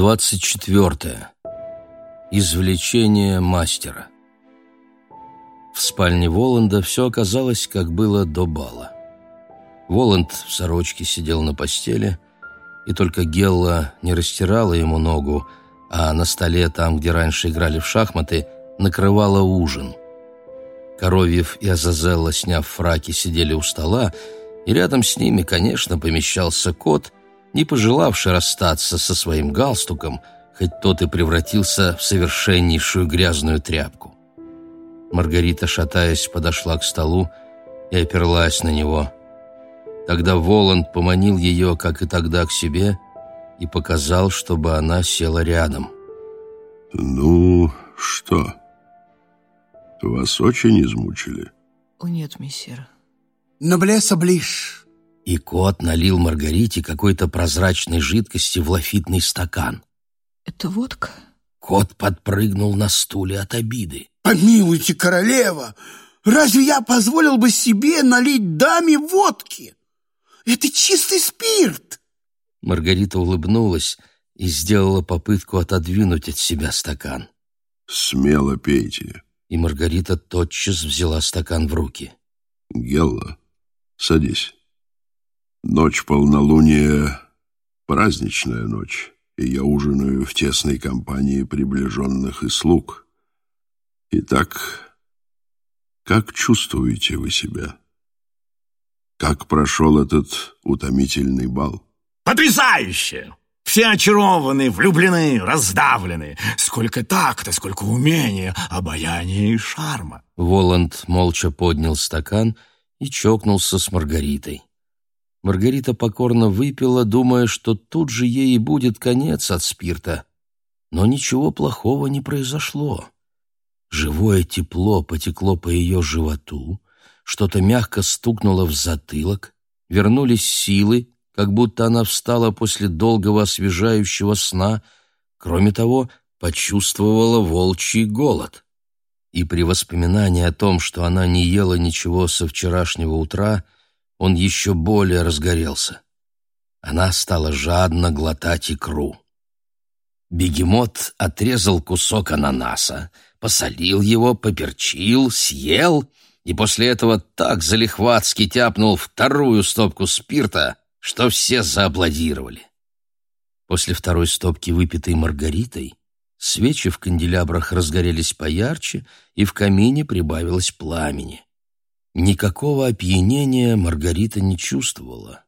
24. Извлечение мастера. В спальне Воланда все оказалось, как было до бала. Воланд в сорочке сидел на постели, и только Гелла не растирала ему ногу, а на столе, там, где раньше играли в шахматы, накрывала ужин. Коровьев и Азазелла, сняв фраки, сидели у стола, и рядом с ними, конечно, помещался кот — не пожелавший расстаться со своим галстуком, хоть тот и превратился в совершеннейшую грязную тряпку. Маргарита, шатаясь, подошла к столу и оперлась на него. Тогда Воланд поманил ее, как и тогда, к себе и показал, чтобы она села рядом. «Ну, что? Вас очень измучили?» «О, нет, мессир». «Ноблеса ближ». И кот налил Маргарите какой-то прозрачной жидкости в лафитный стакан. «Это водка?» Кот подпрыгнул на стуле от обиды. «Помилуйте, королева! Разве я позволил бы себе налить даме водки? Это чистый спирт!» Маргарита улыбнулась и сделала попытку отодвинуть от себя стакан. «Смело пейте». И Маргарита тотчас взяла стакан в руки. «Гелла, садись». Ночь полнолуния — праздничная ночь, и я ужинаю в тесной компании приближенных и слуг. Итак, как чувствуете вы себя? Как прошел этот утомительный бал? Потрясающе! Все очарованы, влюблены, раздавлены. Сколько такта, сколько умения, обаяния и шарма. Воланд молча поднял стакан и чокнулся с Маргаритой. Маргарита покорно выпила, думая, что тут же ей и будет конец от спирта. Но ничего плохого не произошло. Живое тепло потекло по ее животу, что-то мягко стукнуло в затылок, вернулись силы, как будто она встала после долгого освежающего сна, кроме того, почувствовала волчий голод. И при воспоминании о том, что она не ела ничего со вчерашнего утра, — он еще более разгорелся. Она стала жадно глотать икру. Бегемот отрезал кусок ананаса, посолил его, поперчил, съел и после этого так залихватски тяпнул вторую стопку спирта, что все зааплодировали. После второй стопки, выпитой Маргаритой, свечи в канделябрах разгорелись поярче, и в камине прибавилось пламени. Никакого опьянения Маргарита не чувствовала.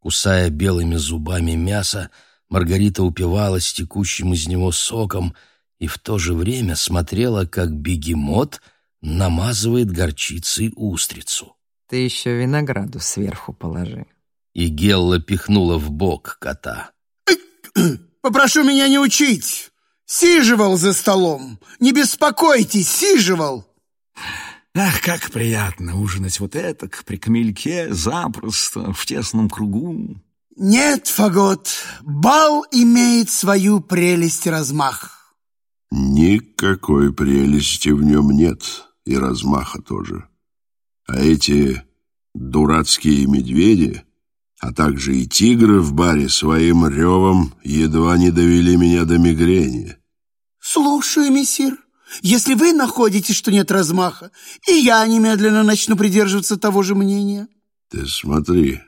Кусая белыми зубами мясо, Маргарита упивалась текущим из него соком и в то же время смотрела, как бегемот намазывает горчицей устрицу. «Ты еще винограду сверху положи». И Гелла пихнула в бок кота. «Попрошу меня не учить! Сиживал за столом! Не беспокойтесь, сиживал!» Ах, как приятно ужинать вот это, при камельке, запросто, в тесном кругу. Нет, Фагот, бал имеет свою прелесть и размах. Никакой прелести в нем нет, и размаха тоже. А эти дурацкие медведи, а также и тигры в баре своим ревом едва не довели меня до мигрени. Слушаю, мессир. Если вы находите, что нет размаха, и я немедленно начну придерживаться того же мнения. Ты смотри.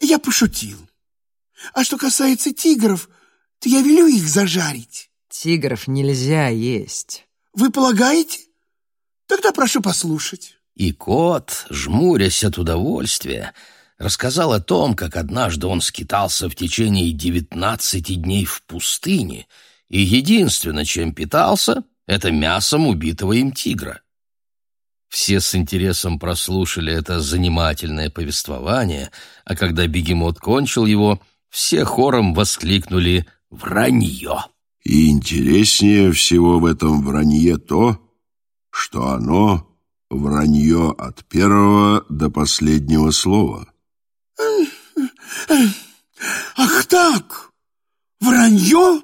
Я пошутил. А что касается тигров, то я велю их зажарить. Тигров нельзя есть. Вы полагаете? Тогда прошу послушать. И кот, жмурясь от удовольствия, рассказал о том, как однажды он скитался в течение девятнадцати дней в пустыне — и единственное, чем питался, это мясом убитого им тигра. Все с интересом прослушали это занимательное повествование, а когда бегемот кончил его, все хором воскликнули «Вранье!». И интереснее всего в этом вранье то, что оно вранье от первого до последнего слова. «Ах так! Вранье?»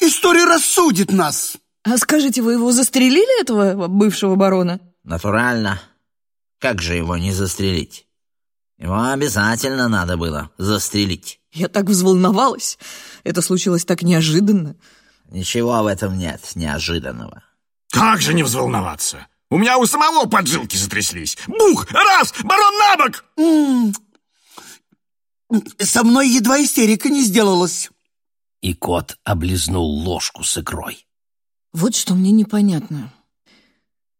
История рассудит нас. А скажите, вы его застрелили, этого бывшего барона? Натурально. Как же его не застрелить? Его обязательно надо было застрелить. Я так взволновалась. Это случилось так неожиданно. Ничего в этом нет неожиданного. Как же не взволноваться? У меня у самого поджилки затряслись. Бух! Раз! Барон на бок! Со мной едва истерика не сделалась. И кот облизнул ложку с икрой. Вот что мне непонятно.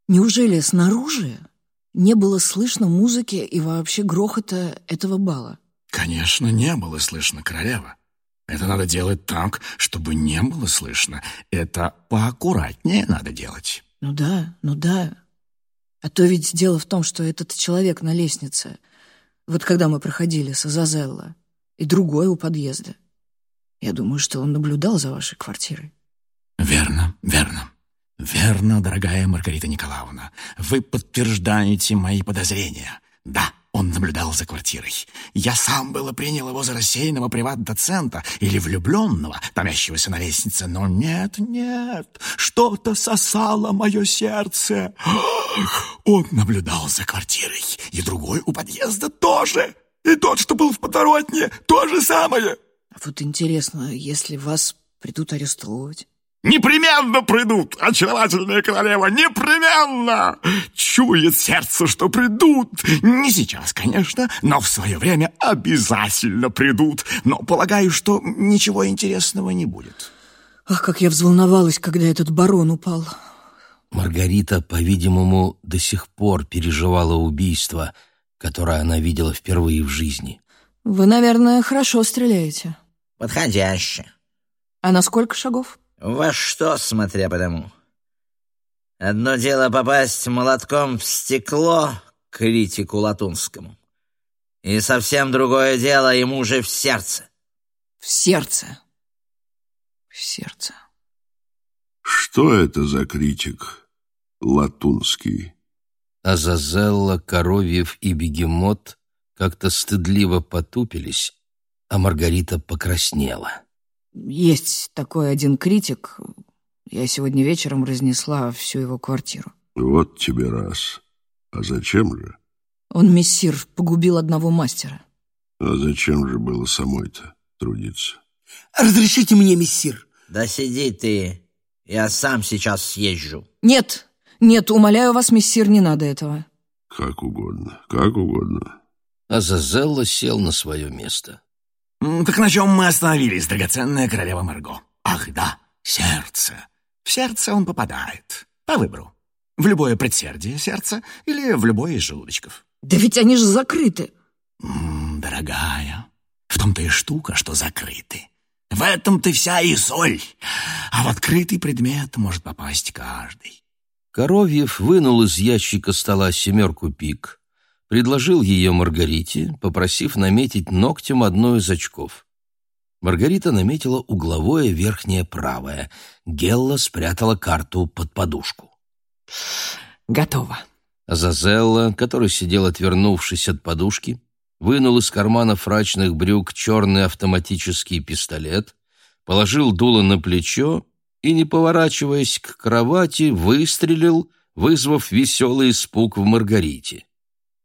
Неужели снаружи не было слышно музыки и вообще грохота этого бала? Конечно, не было слышно, королева. Это надо делать так, чтобы не было слышно. Это поаккуратнее надо делать. Ну да, ну да. А то ведь дело в том, что этот человек на лестнице, вот когда мы проходили с Азазелла, и другой у подъезда. Я думаю, что он наблюдал за вашей квартирой. Верно, верно. Верно, дорогая Маргарита Николаевна. Вы подтверждаете мои подозрения. Да, он наблюдал за квартирой. Я сам было принял его за рассеянного приват-доцента или влюбленного, томящегося на лестнице, но нет, нет, что-то сосало мое сердце. Он наблюдал за квартирой, и другой у подъезда тоже. И тот, что был в подворотне, то же самое. А вот интересно, если вас придут арестовывать? Непременно придут, очаровательная королева, непременно! Чует сердце, что придут. Не сейчас, конечно, но в свое время обязательно придут. Но полагаю, что ничего интересного не будет. Ах, как я взволновалась, когда этот барон упал. Маргарита, по-видимому, до сих пор переживала убийство, которое она видела впервые в жизни. Вы, наверное, хорошо стреляете. Подходяще. А на сколько шагов? Во что, смотря по тому. Одно дело попасть молотком в стекло критику Латунскому. И совсем другое дело ему же в сердце. В сердце. В сердце. Что это за критик латунский? Азазелла, Коровьев и Бегемот как-то стыдливо потупились, а Маргарита покраснела. Есть такой один критик. Я сегодня вечером разнесла всю его квартиру. Вот тебе раз. А зачем же? Он, мессир, погубил одного мастера. А зачем же было самой-то трудиться? Разрешите мне, мессир. Да сиди ты, я сам сейчас съезжу. Нет, нет, умоляю вас, мессир, не надо этого. Как угодно, как угодно. Азазелла сел на свое место. М, Так на чем мы остановились, драгоценная королева Марго? Ах, да, сердце. В сердце он попадает. По выбору. В любое предсердие сердца или в любой из желудочков. Да ведь они же закрыты. М, Дорогая, в том-то и штука, что закрыты. В этом-то вся и соль. А в открытый предмет может попасть каждый. Коровьев вынул из ящика стола семерку пик, предложил ее Маргарите, попросив наметить ногтем одно из очков. Маргарита наметила угловое верхнее правое. Гелла спрятала карту под подушку. Готово. Азазелла, который сидел отвернувшись от подушки, вынул из кармана фрачных брюк черный автоматический пистолет, положил дуло на плечо и, не поворачиваясь к кровати, выстрелил, вызвав веселый испуг в Маргарите.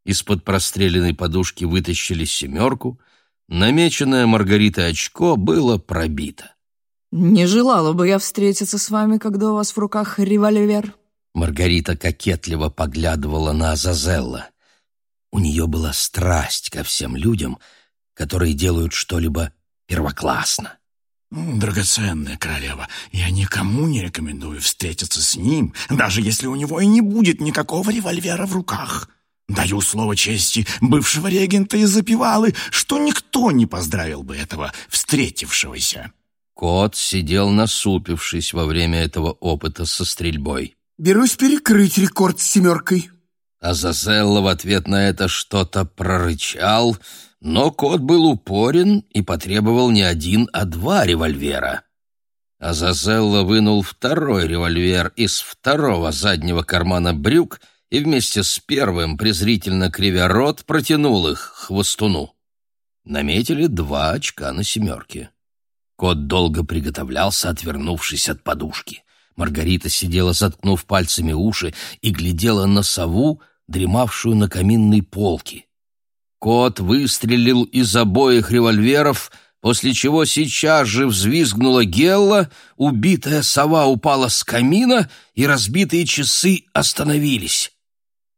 Из-под простреленной подушки вытащили семерку, намеченное Маргаритой очко было пробито. Не желала бы я встретиться с вами, когда у вас в руках револьвер. Маргарита кокетливо поглядывала на Азазелла. У нее была страсть ко всем людям, которые делают что-либо первоклассно. Драгоценная королева, я никому не рекомендую встретиться с ним, даже если у него и не будет никакого револьвера в руках. Даю слово чести бывшего регента из Запивалы, что никто не поздравил бы этого встретившегося. Кот сидел насупившись во время этого опыта со стрельбой. Берусь перекрыть рекорд с семеркой. Азазелла в ответ на это что-то прорычал, но кот был упорен и потребовал не один, а два револьвера. Азазелла вынул второй револьвер из второго заднего кармана брюк и вместе с первым, презрительно кривя рот, протянул их хвостуну. Наметили два очка на семерке. Кот долго приготовлялся, отвернувшись от подушки. Маргарита сидела, заткнув пальцами уши, и глядела на сову, дремавшую на каминной полке. Кот выстрелил из обоих револьверов, после чего сейчас же взвизгнула Гелла, убитая сова упала с камина, и разбитые часы остановились.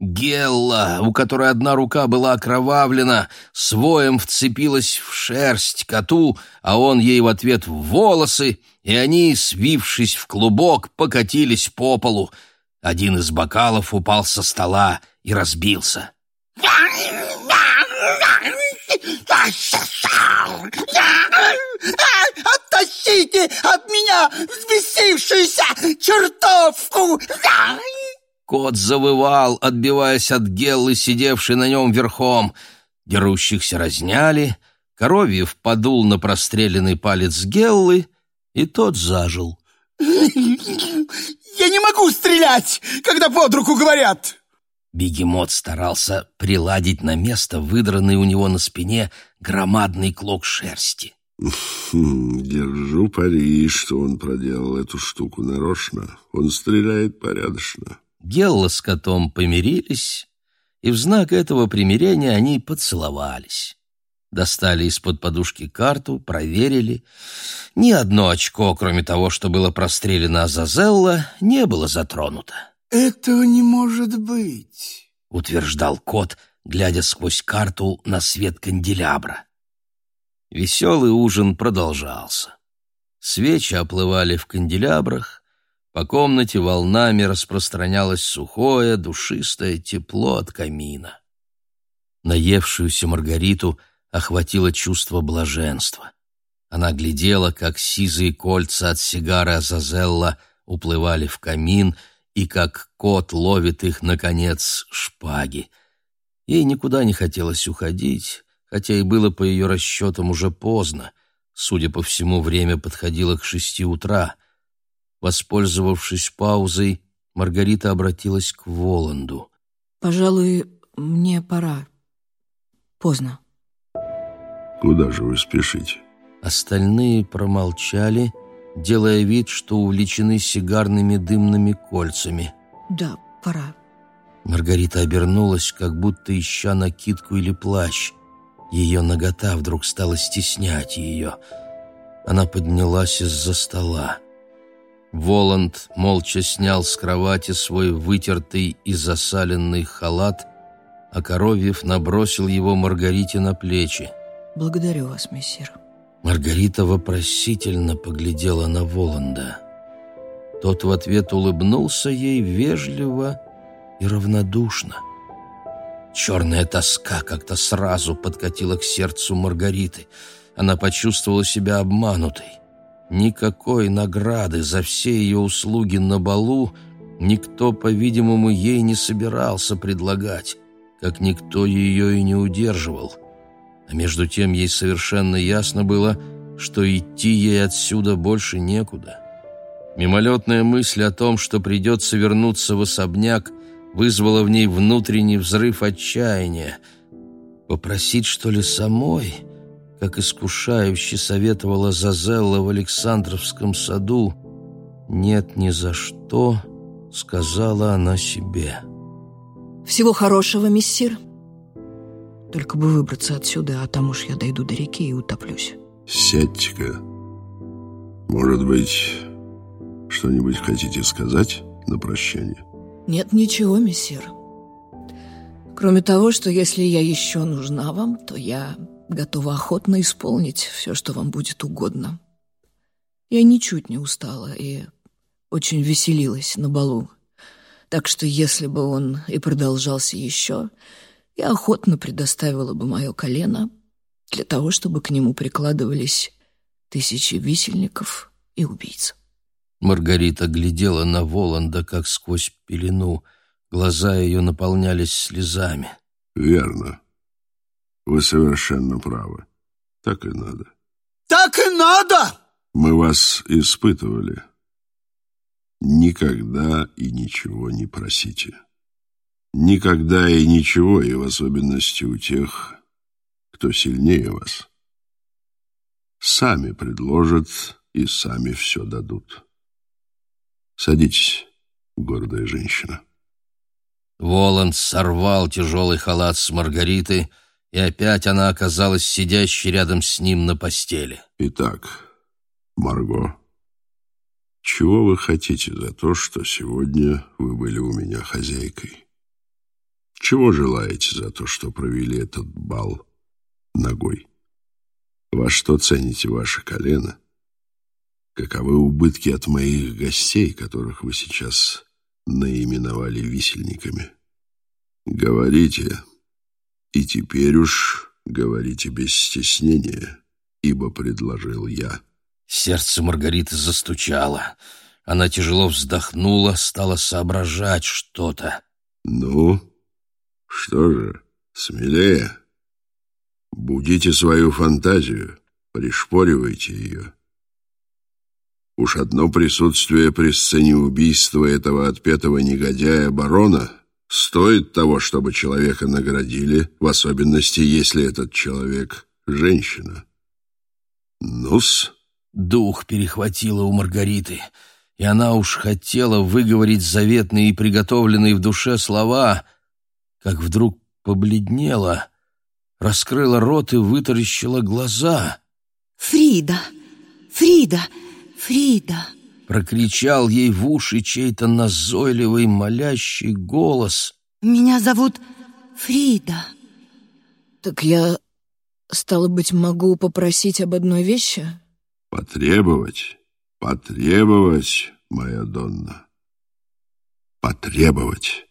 Гелла, у которой одна рука была окровавлена, своем вцепилась в шерсть коту, а он ей в ответ в волосы, и они, свившись в клубок, покатились по полу. Один из бокалов упал со стола и разбился. Оттащите от меня взбесившуюся чертовку! Кот завывал, отбиваясь от Геллы, сидевшей на нем верхом. Дерущихся разняли, Коровьев подул на простреленный палец Геллы, и тот зажил. «Я не могу стрелять, когда под руку говорят!» Бегемот старался приладить на место выдранный у него на спине громадный клок шерсти. Хм, держу пари, что он проделал эту штуку нарочно. Он стреляет порядочно. Гелла с котом помирились, и в знак этого примирения они поцеловались. Достали из-под подушки карту, проверили. Ни одно очко, кроме того, что было прострелено Азазелла, не было затронуто. «Этого не может быть», — утверждал кот, глядя сквозь карту на свет канделябра. Веселый ужин продолжался. Свечи оплывали в канделябрах, по комнате волнами распространялось сухое, душистое тепло от камина. Наевшуюся Маргариту охватило чувство блаженства. Она глядела, как сизые кольца от сигары Азазелла уплывали в камин — и как кот ловит их, наконец, шпаги. Ей никуда не хотелось уходить, хотя и было по ее расчетам уже поздно. Судя по всему, время подходило к шести утра. Воспользовавшись паузой, Маргарита обратилась к Воланду. «Пожалуй, мне пора. Поздно». «Куда же вы спешите?» Остальные промолчали, делая вид, что увлечены сигарными дымными кольцами. «Да, пора». Маргарита обернулась, как будто ища накидку или плащ. Ее нагота вдруг стала стеснять ее. Она поднялась из-за стола. Воланд молча снял с кровати свой вытертый и засаленный халат, а Коровьев набросил его Маргарите на плечи. «Благодарю вас, мессир». Маргарита вопросительно поглядела на Воланда. Тот в ответ улыбнулся ей вежливо и равнодушно. Черная тоска как-то сразу подкатила к сердцу Маргариты. Она почувствовала себя обманутой. Никакой награды за все ее услуги на балу никто, по-видимому, ей не собирался предлагать, как никто ее и не удерживал — а между тем ей совершенно ясно было, что идти ей отсюда больше некуда. Мимолетная мысль о том, что придется вернуться в особняк, вызвала в ней внутренний взрыв отчаяния. Попросить, что ли, самой, как искушающе советовала Зазелла в Александровском саду, «Нет, ни за что», — сказала она себе. «Всего хорошего, мессир», только бы выбраться отсюда, а там уж я дойду до реки и утоплюсь. Сядьте-ка. Может быть, что-нибудь хотите сказать на прощание? Нет ничего, мессир. Кроме того, что если я еще нужна вам, то я готова охотно исполнить все, что вам будет угодно. Я ничуть не устала и очень веселилась на балу. Так что если бы он и продолжался еще, я охотно предоставила бы мое колено для того, чтобы к нему прикладывались тысячи висельников и убийц. Маргарита глядела на Воланда, как сквозь пелену. Глаза ее наполнялись слезами. «Верно. Вы совершенно правы. Так и надо». «Так и надо!» «Мы вас испытывали. Никогда и ничего не просите». Никогда и ничего, и в особенности у тех, кто сильнее вас. Сами предложат и сами все дадут. Садитесь, гордая женщина. Воланд сорвал тяжелый халат с Маргариты и опять она оказалась сидящей рядом с ним на постели. Итак, Марго, чего вы хотите за то, что сегодня вы были у меня хозяйкой? Чего желаете за то, что провели этот бал ногой? Во что цените ваши колено? Каковы убытки от моих гостей, которых вы сейчас наименовали висельниками? Говорите, и теперь уж говорите без стеснения, ибо предложил я. Сердце Маргариты застучало. Она тяжело вздохнула, стала соображать что-то. Ну, что же, смелее. Будите свою фантазию, пришпоривайте ее. Уж одно присутствие при сцене убийства этого отпетого негодяя барона стоит того, чтобы человека наградили, в особенности, если этот человек — женщина. Ну-с. Дух перехватило у Маргариты, и она уж хотела выговорить заветные и приготовленные в душе слова — как вдруг побледнела, раскрыла рот и вытаращила глаза. «Фрида! Фрида! Фрида!» Прокричал ей в уши чей-то назойливый, молящий голос. «Меня зовут Фрида». «Так я, стало быть, могу попросить об одной вещи?» «Потребовать, потребовать, моя Донна, потребовать»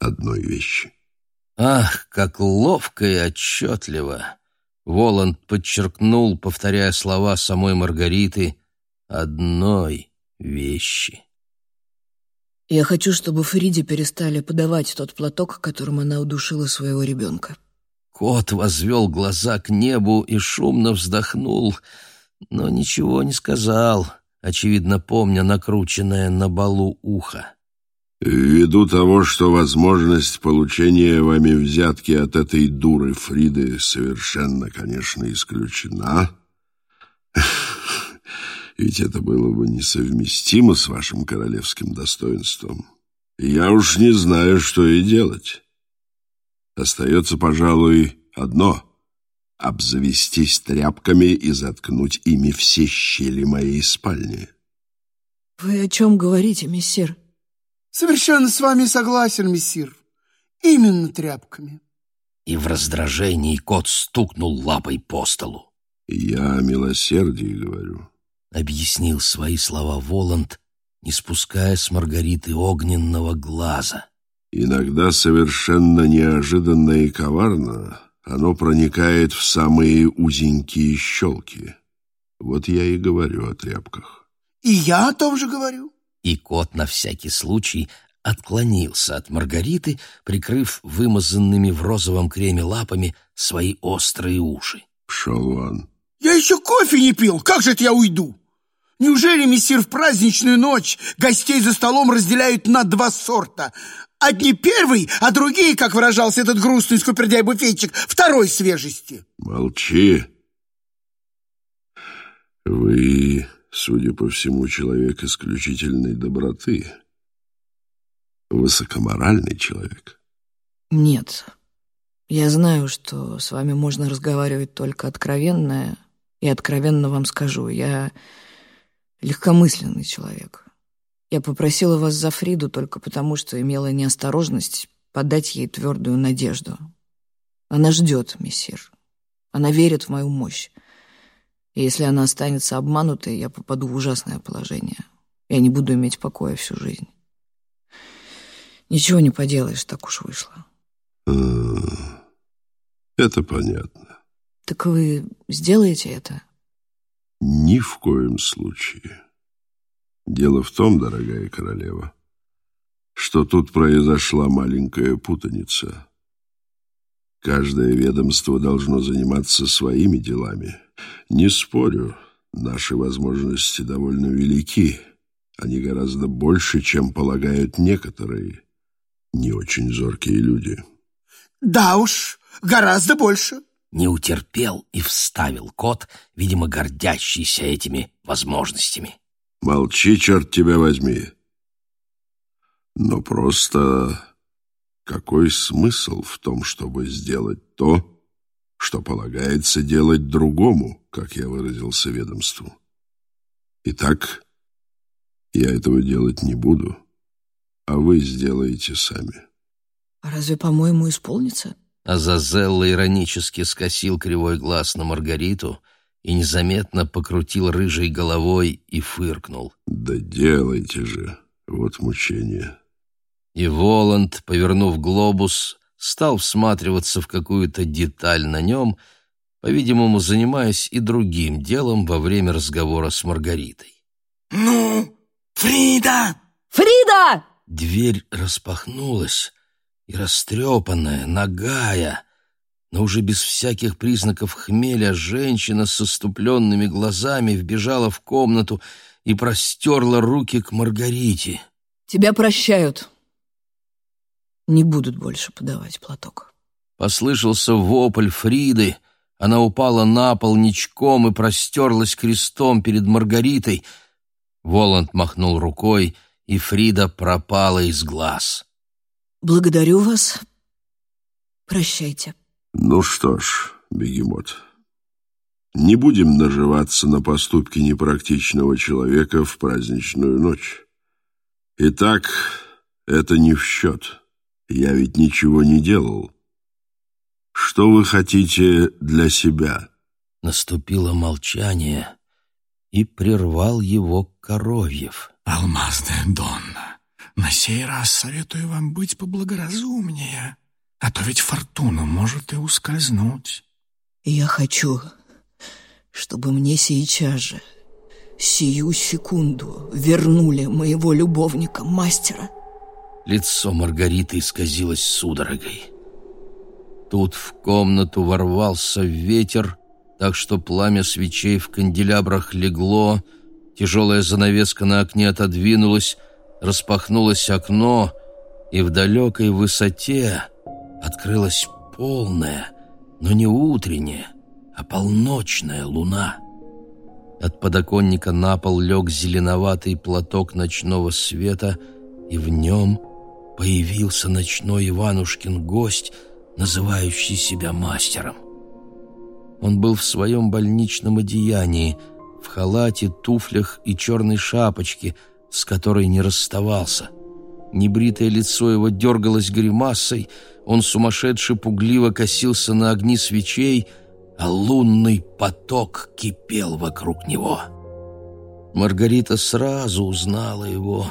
одной вещи. Ах, как ловко и отчетливо! Воланд подчеркнул, повторяя слова самой Маргариты, одной вещи. Я хочу, чтобы Фриде перестали подавать тот платок, которым она удушила своего ребенка. Кот возвел глаза к небу и шумно вздохнул, но ничего не сказал, очевидно, помня накрученное на балу ухо. Ввиду того, что возможность получения вами взятки от этой дуры Фриды совершенно, конечно, исключена, ведь это было бы несовместимо с вашим королевским достоинством, я уж не знаю, что и делать. Остается, пожалуй, одно — обзавестись тряпками и заткнуть ими все щели моей спальни. «Вы о чем говорите, мессир?» Совершенно с вами согласен, мессир. Именно тряпками. И в раздражении кот стукнул лапой по столу. «Я о милосердии говорю», — объяснил свои слова Воланд, не спуская с Маргариты огненного глаза. «Иногда совершенно неожиданно и коварно оно проникает в самые узенькие щелки. Вот я и говорю о тряпках». «И я о том же говорю» и кот на всякий случай отклонился от Маргариты, прикрыв вымазанными в розовом креме лапами свои острые уши. «Пшел вон!» «Я еще кофе не пил! Как же это я уйду? Неужели, мессир, в праздничную ночь гостей за столом разделяют на два сорта? Одни первый, а другие, как выражался этот грустный скупердяй-буфетчик, второй свежести!» «Молчи! Вы судя по всему, человек исключительной доброты. Высокоморальный человек. Нет. Я знаю, что с вами можно разговаривать только откровенно, и откровенно вам скажу, я легкомысленный человек. Я попросила вас за Фриду только потому, что имела неосторожность подать ей твердую надежду. Она ждет, мессир. Она верит в мою мощь. И если она останется обманутой, я попаду в ужасное положение. Я не буду иметь покоя всю жизнь. Ничего не поделаешь, так уж вышло. Это понятно. Так вы сделаете это? Ни в коем случае. Дело в том, дорогая королева, что тут произошла маленькая путаница. Каждое ведомство должно заниматься своими делами — не спорю, наши возможности довольно велики. Они гораздо больше, чем полагают некоторые не очень зоркие люди. Да уж, гораздо больше. Не утерпел и вставил кот, видимо, гордящийся этими возможностями. Молчи, черт тебя возьми. Но просто какой смысл в том, чтобы сделать то, что полагается делать другому, как я выразился ведомству. Итак, я этого делать не буду, а вы сделаете сами. А разве, по-моему, исполнится? Азазелла иронически скосил кривой глаз на Маргариту и незаметно покрутил рыжей головой и фыркнул. Да делайте же, вот мучение. И Воланд, повернув глобус, стал всматриваться в какую-то деталь на нем, по-видимому, занимаясь и другим делом во время разговора с Маргаритой. «Ну, Фрида!» «Фрида!» Дверь распахнулась, и растрепанная, нагая, но уже без всяких признаков хмеля женщина с оступленными глазами вбежала в комнату и простерла руки к Маргарите. «Тебя прощают. Не будут больше подавать платок». Послышался вопль Фриды. Она упала на пол ничком и простерлась крестом перед Маргаритой. Воланд махнул рукой, и Фрида пропала из глаз. «Благодарю вас. Прощайте». Ну что ж, бегемот, не будем наживаться на поступке непрактичного человека в праздничную ночь. Итак, это не в счет. Я ведь ничего не делал. Что вы хотите для себя? Наступило молчание, и прервал его Коровьев. «Алмазная Донна, на сей раз советую вам быть поблагоразумнее, а то ведь фортуна может и ускользнуть». «Я хочу, чтобы мне сейчас же, сию секунду, вернули моего любовника-мастера». Лицо Маргариты исказилось судорогой. Тут в комнату ворвался ветер, так что пламя свечей в канделябрах легло, тяжелая занавеска на окне отодвинулась, распахнулось окно, и в далекой высоте открылась полная, но не утренняя, а полночная луна. От подоконника на пол лег зеленоватый платок ночного света, и в нем появился ночной Иванушкин гость, называющий себя мастером. Он был в своем больничном одеянии, в халате, туфлях и черной шапочке, с которой не расставался. Небритое лицо его дергалось гримасой, он сумасшедше пугливо косился на огни свечей, а лунный поток кипел вокруг него. Маргарита сразу узнала его,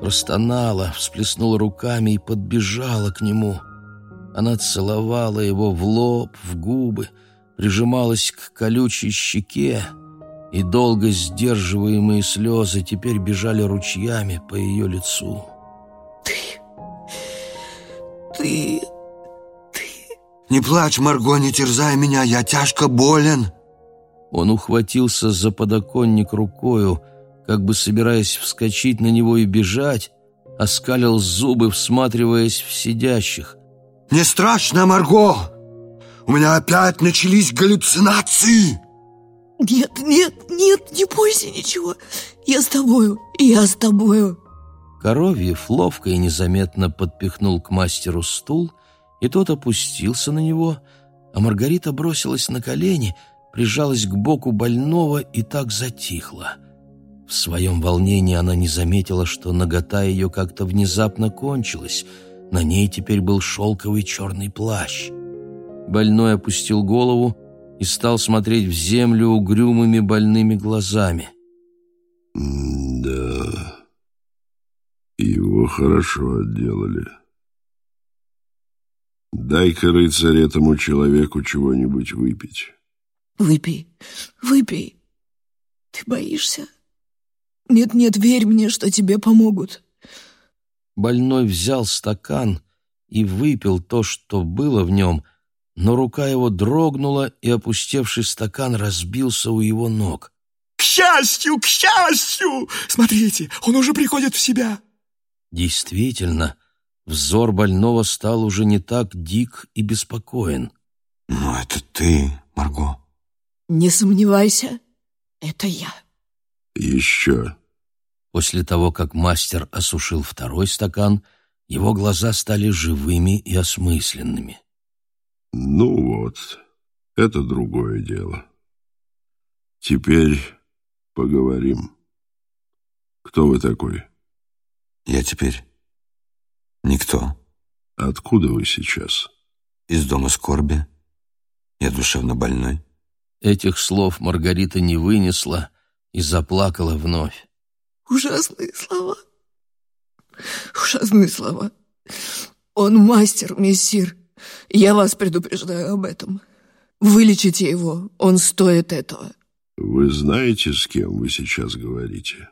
простонала, всплеснула руками и подбежала к нему. Она целовала его в лоб, в губы, прижималась к колючей щеке, и долго сдерживаемые слезы теперь бежали ручьями по ее лицу. «Ты... ты...» «Не плачь, Марго, не терзай меня, я тяжко болен!» Он ухватился за подоконник рукою, как бы собираясь вскочить на него и бежать, оскалил зубы, всматриваясь в сидящих. «Не страшно, Марго! У меня опять начались галлюцинации!» «Нет, нет, нет, не бойся ничего. Я с тобою, я с тобою». Коровьев ловко и незаметно подпихнул к мастеру стул, и тот опустился на него, а Маргарита бросилась на колени, прижалась к боку больного и так затихла. В своем волнении она не заметила, что нагота ее как-то внезапно кончилась. На ней теперь был шелковый черный плащ. Больной опустил голову и стал смотреть в землю угрюмыми больными глазами. «Да, его хорошо отделали. Дай-ка, рыцарь, этому человеку чего-нибудь выпить». «Выпей, выпей. Ты боишься? Нет-нет, верь мне, что тебе помогут». Больной взял стакан и выпил то, что было в нем, но рука его дрогнула, и опустевший стакан разбился у его ног. «К счастью, к счастью! Смотрите, он уже приходит в себя!» Действительно, взор больного стал уже не так дик и беспокоен. «Ну, это ты, Марго». «Не сомневайся, это я». «Еще». После того, как мастер осушил второй стакан, его глаза стали живыми и осмысленными. Ну вот, это другое дело. Теперь поговорим. Кто вы такой? Я теперь никто. Откуда вы сейчас? Из дома скорби. Я душевно больной. Этих слов Маргарита не вынесла и заплакала вновь. Ужасные слова. Ужасные слова. Он мастер, мессир. Я вас предупреждаю об этом. Вылечите его, он стоит этого. Вы знаете, с кем вы сейчас говорите?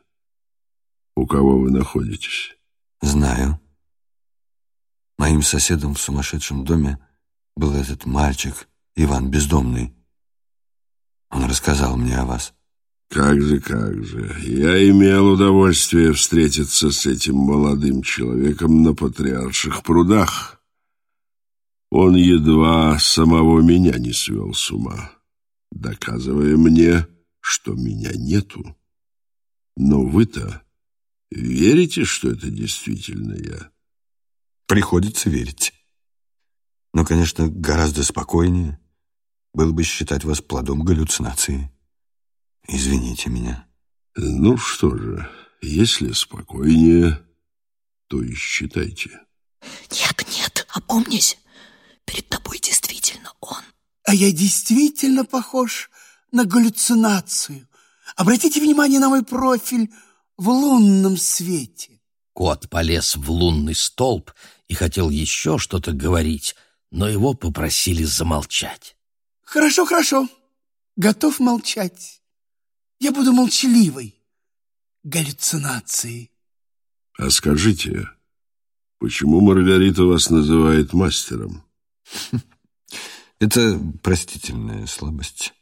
У кого вы находитесь? Знаю. Моим соседом в сумасшедшем доме был этот мальчик, Иван Бездомный. Он рассказал мне о вас. Как же, как же. Я имел удовольствие встретиться с этим молодым человеком на Патриарших прудах. Он едва самого меня не свел с ума, доказывая мне, что меня нету. Но вы-то верите, что это действительно я? Приходится верить. Но, конечно, гораздо спокойнее было бы считать вас плодом галлюцинации. Извините меня. Ну что же, если спокойнее, то и считайте. Нет, нет, опомнись. Перед тобой действительно он. А я действительно похож на галлюцинацию. Обратите внимание на мой профиль в лунном свете. Кот полез в лунный столб и хотел еще что-то говорить, но его попросили замолчать. Хорошо, хорошо. Готов молчать. Я буду молчаливой. Галлюцинации. А скажите, почему Маргарита вас называет мастером? Это простительная слабость.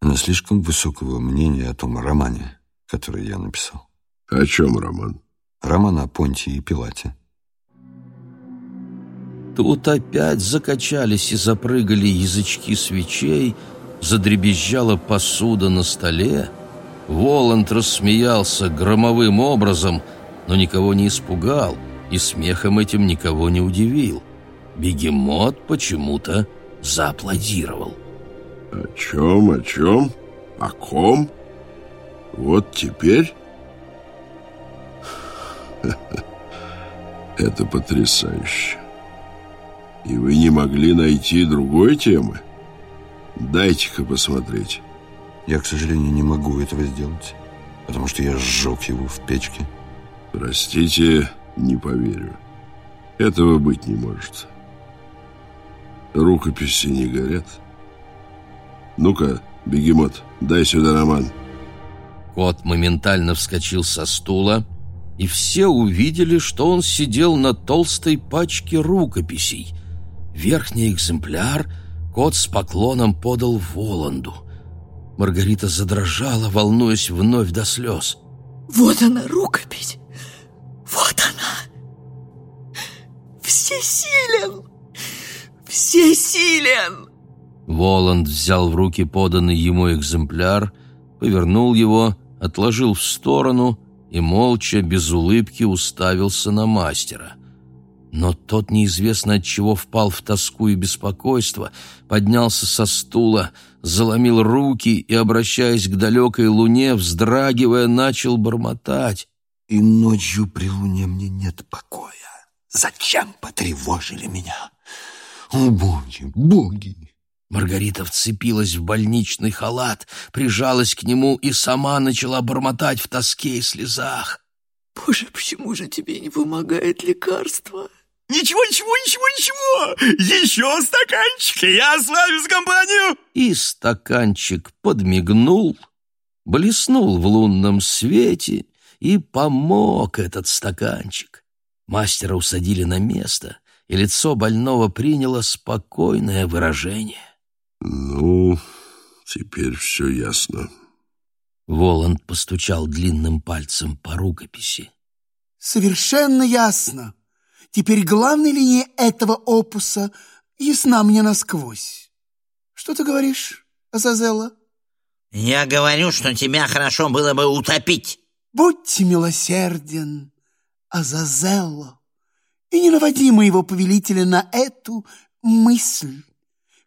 Она слишком высокого мнения о том романе, который я написал. О чем роман? Роман о Понтии и Пилате. Тут опять закачались и запрыгали язычки свечей, задребезжала посуда на столе. Воланд рассмеялся громовым образом, но никого не испугал и смехом этим никого не удивил. Бегемот почему-то зааплодировал. О чем, о чем? О ком? Вот теперь? Это потрясающе. И вы не могли найти другой темы? Дайте-ка посмотреть. Я, к сожалению, не могу этого сделать, потому что я сжег его в печке. Простите, не поверю. Этого быть не может. Рукописи не горят. Ну-ка, бегемот, дай сюда роман. Кот моментально вскочил со стула, и все увидели, что он сидел на толстой пачке рукописей. Верхний экземпляр кот с поклоном подал Воланду. Маргарита задрожала, волнуясь вновь до слез. Вот она, рукопись. Вот она. Всесилен. Всесилен. Воланд взял в руки поданный ему экземпляр, повернул его, отложил в сторону и молча, без улыбки, уставился на мастера. Но тот неизвестно от чего впал в тоску и беспокойство, поднялся со стула, заломил руки и, обращаясь к далекой луне, вздрагивая, начал бормотать. И ночью при луне мне нет покоя. Зачем потревожили меня? О, боги, боги! Маргарита вцепилась в больничный халат, прижалась к нему и сама начала бормотать в тоске и слезах. Боже, почему же тебе не помогает лекарство? Ничего, ничего, ничего, ничего! Еще стаканчик, я с вами в компанию! И стаканчик подмигнул, блеснул в лунном свете и помог этот стаканчик. Мастера усадили на место, и лицо больного приняло спокойное выражение. Ну, теперь все ясно. Воланд постучал длинным пальцем по рукописи. Совершенно ясно. Теперь главная линия этого опуса ясна мне насквозь. Что ты говоришь, Азазелла? Я говорю, что тебя хорошо было бы утопить. Будьте милосерден, Азазелло, и не наводи моего повелителя на эту мысль.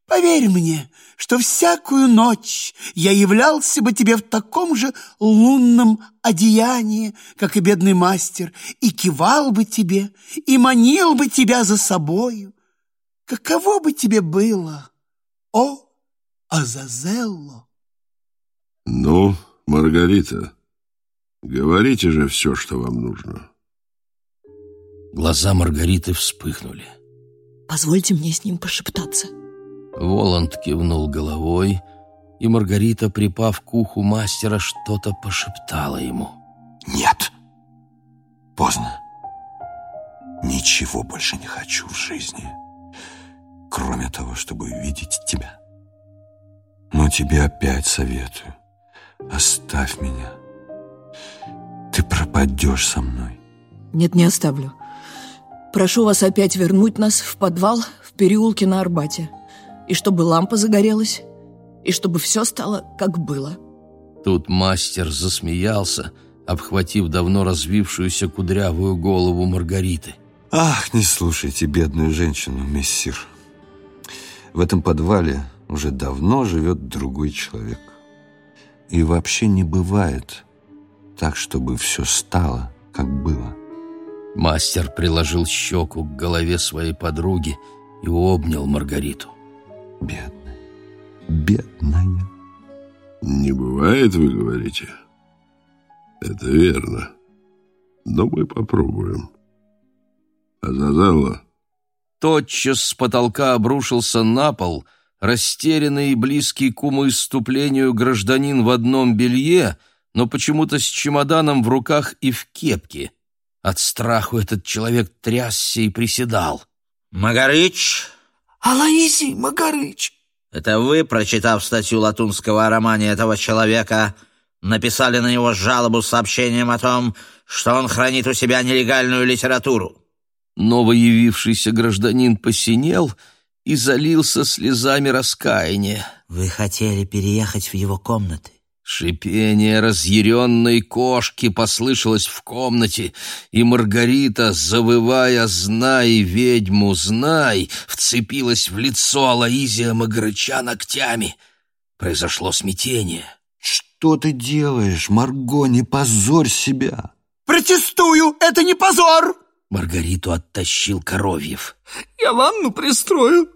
Поверь мне, что всякую ночь я являлся бы тебе в таком же лунном одеянии, как и бедный мастер, и кивал бы тебе, и манил бы тебя за собою. Каково бы тебе было, о Азазелло? Ну, Маргарита, говорите же все, что вам нужно. Глаза Маргариты вспыхнули. Позвольте мне с ним пошептаться. Воланд кивнул головой, и Маргарита, припав к уху мастера, что-то пошептала ему. Нет. Поздно. Ничего больше не хочу в жизни, кроме того, чтобы видеть тебя. Но тебе опять советую. Оставь меня. Ты пропадешь со мной. Нет, не оставлю. Прошу вас опять вернуть нас в подвал в переулке на Арбате. И чтобы лампа загорелась, и чтобы все стало, как было. Тут мастер засмеялся, обхватив давно развившуюся кудрявую голову Маргариты. Ах, не слушайте бедную женщину, мессир. В этом подвале уже давно живет другой человек. И вообще не бывает так, чтобы все стало, как было. Мастер приложил щеку к голове своей подруги и обнял Маргариту. Бедная, бедная. Не бывает, вы говорите? Это верно. Но мы попробуем. Азазелла, Тотчас с потолка обрушился на пол растерянный и близкий к умоиступлению гражданин в одном белье, но почему-то с чемоданом в руках и в кепке. От страху этот человек трясся и приседал. Магарыч, Алаизий Магарыч, это вы, прочитав статью латунского о романе этого человека, написали на него жалобу с сообщением о том, что он хранит у себя нелегальную литературу. Новоявившийся гражданин посинел и залился слезами раскаяния. Вы хотели переехать в его комнаты. Шипение разъяренной кошки послышалось в комнате, и Маргарита, завывая «Знай, ведьму, знай!», вцепилась в лицо Алаизия Магарыча ногтями. Произошло смятение. Что ты делаешь, Марго? Не позорь себя. протестую, это не позор. Маргариту оттащил Коровьев. Я ванну пристроил.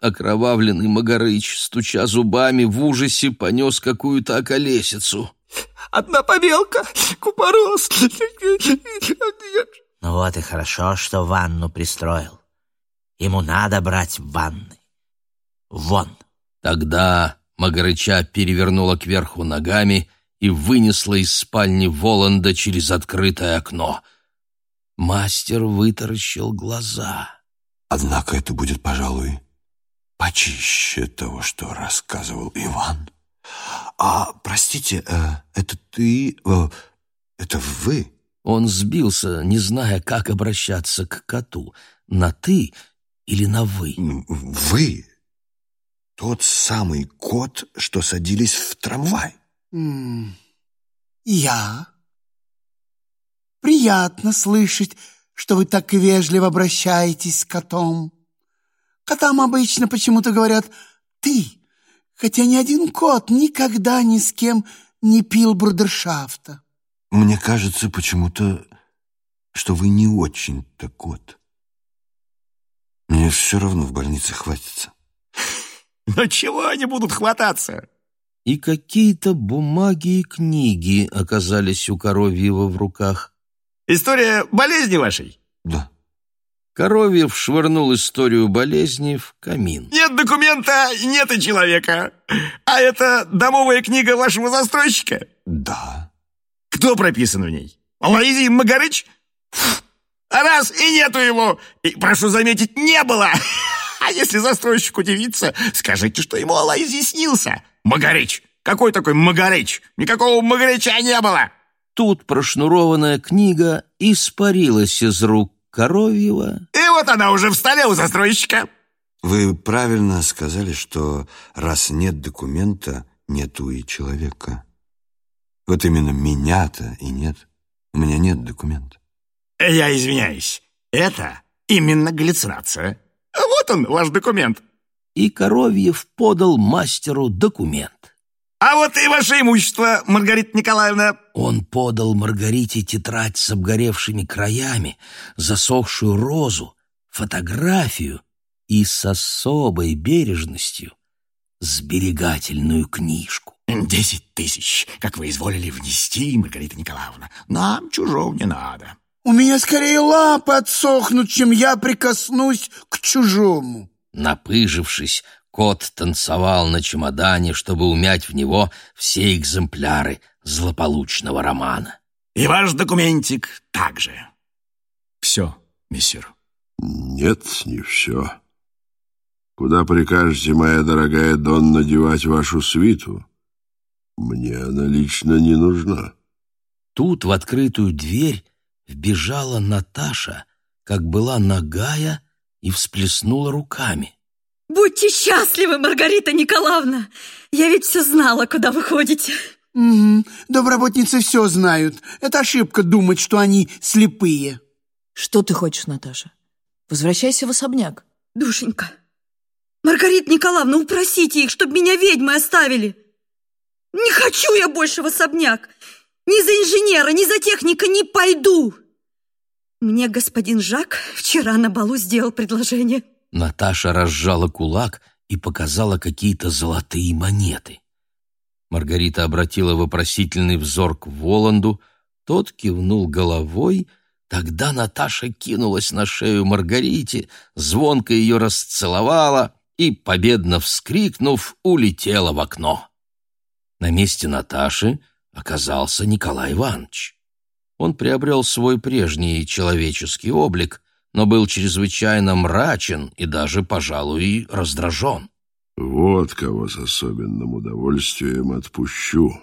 Окровавленный Магарыч, стуча зубами, в ужасе понес какую-то околесицу. Одна побелка, купорос. Ну вот и хорошо, что ванну пристроил. Ему надо брать ванны. Вон. Тогда Магарыча перевернула кверху ногами и вынесла из спальни Воланда через открытое окно. Мастер вытаращил глаза. Однако это будет, пожалуй, почище того, что рассказывал Иван. А, простите, э, это ты... э, это вы? Он сбился, не зная, как обращаться к коту. На «ты» или на «вы». Вы? Тот самый кот, что садились в трамвай? Я? Приятно слышать, что вы так вежливо обращаетесь с котом. Котам обычно почему-то говорят «ты», хотя ни один кот никогда ни с кем не пил брудершафта. Мне кажется почему-то, что вы не очень-то кот. Мне все равно в больнице хватится. Но чего они будут хвататься? И какие-то бумаги и книги оказались у Коровьева в руках. История болезни вашей? Да. Коровьев швырнул историю болезни в камин. Нет документа, нет и человека. А это домовая книга вашего застройщика? Да. Кто прописан в ней? Алаизий Магарыч? Фу. Раз и нету его, и, прошу заметить, не было. А если застройщик удивится, скажите, что ему Алаизий снился. Магарыч. Какой такой Магарыч? Никакого Магарыча не было. Тут прошнурованная книга испарилась из рук Коровьева. И вот она уже в столе у застройщика. Вы правильно сказали, что раз нет документа, нету и человека. Вот именно меня-то и нет. У меня нет документа. Я извиняюсь. Это именно галлюцинация. Вот он, ваш документ. и Коровьев подал мастеру документ. А вот и ваше имущество, Маргарита Николаевна. Он подал Маргарите тетрадь с обгоревшими краями, засохшую розу, фотографию и с особой бережностью сберегательную книжку. Десять тысяч, как вы изволили внести, Маргарита Николаевна. Нам чужого не надо. У меня скорее лапы отсохнут, чем я прикоснусь к чужому. Напыжившись, Кот танцевал на чемодане, чтобы умять в него все экземпляры злополучного романа. «И ваш документик также». «Все, мессир». «Нет, не все. Куда прикажете, моя дорогая Донна, девать вашу свиту? Мне она лично не нужна». Тут в открытую дверь вбежала Наташа, как была нагая, и всплеснула руками. Будьте счастливы, Маргарита Николаевна! Я ведь все знала, куда вы ходите. Угу. Домработницы все знают. Это ошибка думать, что они слепые. Что ты хочешь, Наташа? Возвращайся в особняк. Душенька, Маргарита Николаевна, упросите их, чтобы меня ведьмой оставили. Не хочу я больше в особняк. Ни за инженера, ни за техника не пойду. Мне господин Жак вчера на балу сделал предложение. Наташа разжала кулак и показала какие-то золотые монеты. Маргарита обратила вопросительный взор к Воланду, тот кивнул головой, тогда Наташа кинулась на шею Маргарите, звонко ее расцеловала и, победно вскрикнув, улетела в окно. На месте Наташи оказался Николай Иванович. Он приобрел свой прежний человеческий облик, но был чрезвычайно мрачен и даже, пожалуй, раздражен. «Вот кого с особенным удовольствием отпущу.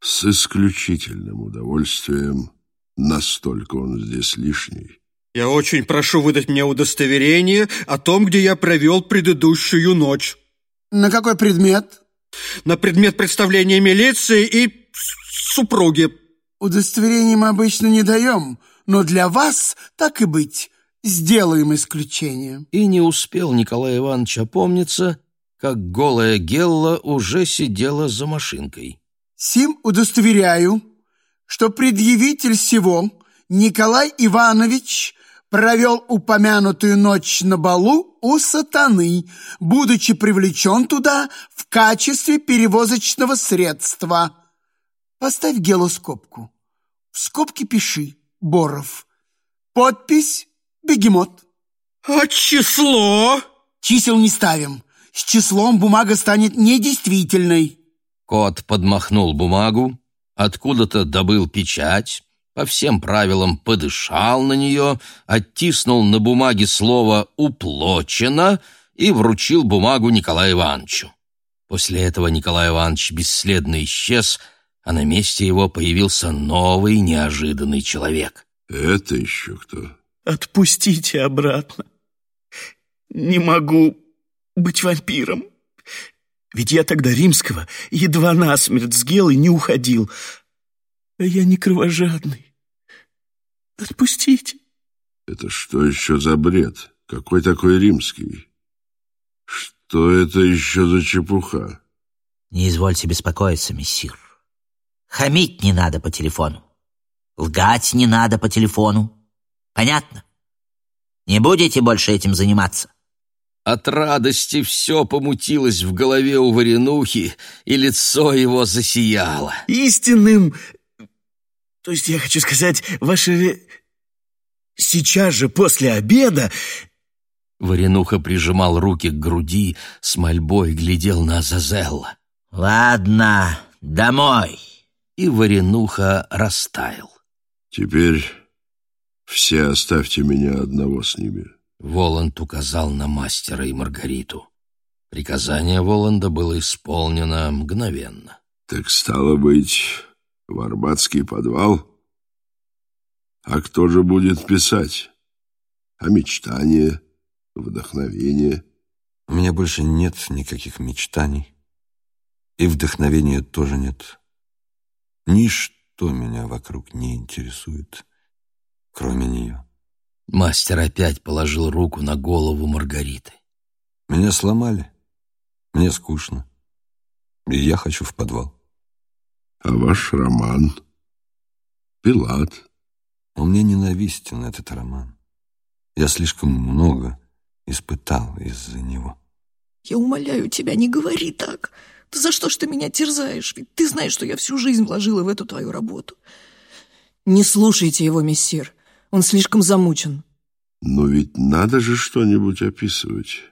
С исключительным удовольствием, настолько он здесь лишний». «Я очень прошу выдать мне удостоверение о том, где я провел предыдущую ночь». «На какой предмет?» «На предмет представления милиции и супруги». «Удостоверение мы обычно не даем» но для вас, так и быть, сделаем исключение». И не успел Николай Иванович опомниться, как голая Гелла уже сидела за машинкой. «Сим удостоверяю, что предъявитель всего Николай Иванович провел упомянутую ночь на балу у сатаны, будучи привлечен туда в качестве перевозочного средства. Поставь Гелу скобку. В скобке пиши Боров. Подпись «Бегемот». «А число?» «Чисел не ставим. С числом бумага станет недействительной». Кот подмахнул бумагу, откуда-то добыл печать, по всем правилам подышал на нее, оттиснул на бумаге слово «уплочено» и вручил бумагу Николаю Ивановичу. После этого Николай Иванович бесследно исчез, а на месте его появился новый неожиданный человек. «Это еще кто?» «Отпустите обратно. Не могу быть вампиром. Ведь я тогда римского едва насмерть сгел и не уходил. А я не кровожадный. Отпустите». «Это что еще за бред? Какой такой римский? Что это еще за чепуха?» «Не извольте беспокоиться, мессир. Хамить не надо по телефону. Лгать не надо по телефону. Понятно? Не будете больше этим заниматься?» От радости все помутилось в голове у Варенухи, и лицо его засияло. «Истинным... То есть я хочу сказать, ваше... Сейчас же, после обеда...» Варенуха прижимал руки к груди, с мольбой глядел на Азазелла. «Ладно, домой!» И Варенуха растаял. «Теперь все оставьте меня одного с ними». Воланд указал на мастера и Маргариту. Приказание Воланда было исполнено мгновенно. «Так стало быть, в Арбатский подвал? А кто же будет писать? А мечтание, вдохновение?» У меня больше нет никаких мечтаний. И вдохновения тоже нет. Ничто меня вокруг не интересует, кроме нее. Мастер опять положил руку на голову Маргариты. Меня сломали. Мне скучно. И я хочу в подвал. А ваш роман? Пилат? Он мне ненавистен, этот роман. Я слишком много испытал из-за него. Я умоляю тебя, не говори так. Ты за что ж ты меня терзаешь? Ведь ты знаешь, что я всю жизнь вложила в эту твою работу. Не слушайте его, мессир. Он слишком замучен. Но ведь надо же что-нибудь описывать.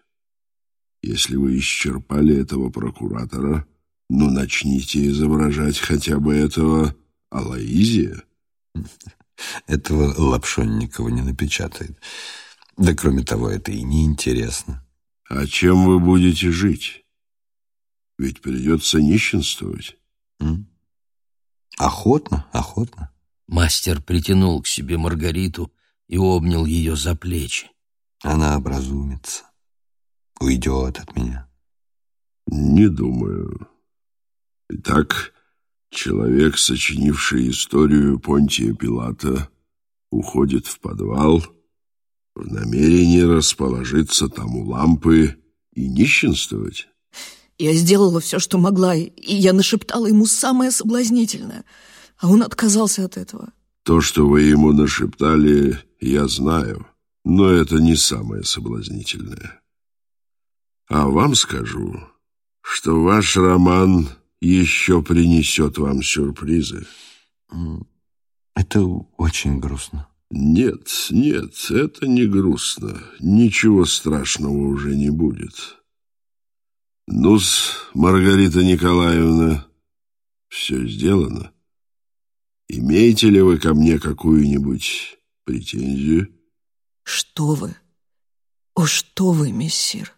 Если вы исчерпали этого прокуратора, ну, начните изображать хотя бы этого Алаизия. Этого Лапшонникова не напечатает. Да кроме того, это и неинтересно. А чем вы будете жить? Ведь придется нищенствовать. М? Охотно, охотно. Мастер притянул к себе Маргариту и обнял ее за плечи. Она образумится, уйдет от меня. Не думаю. Итак, человек, сочинивший историю Понтия Пилата, уходит в подвал в намерении расположиться там у лампы и нищенствовать. Я сделала все, что могла, и я нашептала ему самое соблазнительное, а он отказался от этого. То, что вы ему нашептали, я знаю, но это не самое соблазнительное. А вам скажу, что ваш роман еще принесет вам сюрпризы. Это очень грустно. Нет, нет, это не грустно. Ничего страшного уже не будет. Ну-с, Маргарита Николаевна, все сделано. Имеете ли вы ко мне какую-нибудь претензию? Что вы? О, что вы, мессир?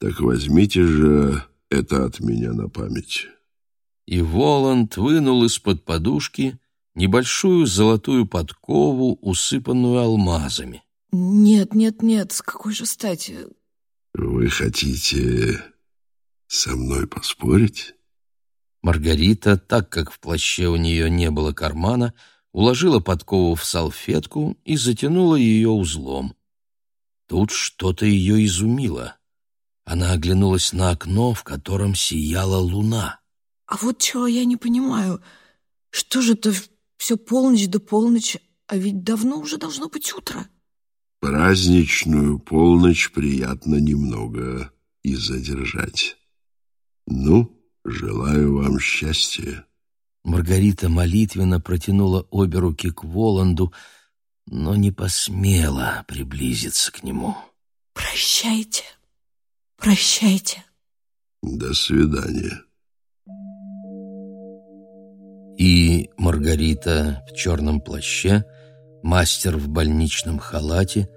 Так возьмите же это от меня на память. И Воланд вынул из-под подушки небольшую золотую подкову, усыпанную алмазами. Нет, нет, нет, с какой же стати? Вы хотите со мной поспорить? Маргарита, так как в плаще у нее не было кармана, уложила подкову в салфетку и затянула ее узлом. Тут что-то ее изумило. Она оглянулась на окно, в котором сияла луна. А вот чего я не понимаю. Что же это все полночь до полночи, а ведь давно уже должно быть утро. Праздничную полночь приятно немного и задержать. Ну, желаю вам счастья. Маргарита молитвенно протянула обе руки к Воланду, но не посмела приблизиться к нему. Прощайте, прощайте. До свидания. И Маргарита в черном плаще, мастер в больничном халате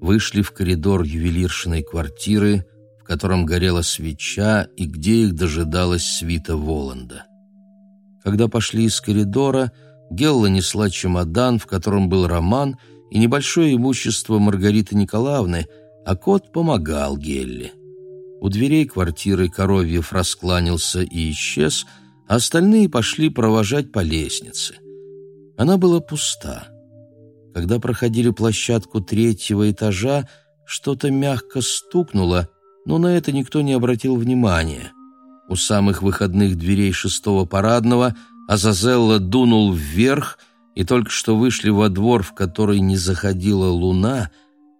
вышли в коридор ювелиршиной квартиры, в котором горела свеча и где их дожидалась свита Воланда. Когда пошли из коридора, Гелла несла чемодан, в котором был роман и небольшое имущество Маргариты Николаевны, а кот помогал Гелле. У дверей квартиры Коровьев раскланялся и исчез — остальные пошли провожать по лестнице. Она была пуста. Когда проходили площадку третьего этажа, что-то мягко стукнуло, но на это никто не обратил внимания. У самых выходных дверей шестого парадного Азазелла дунул вверх, и только что вышли во двор, в который не заходила луна,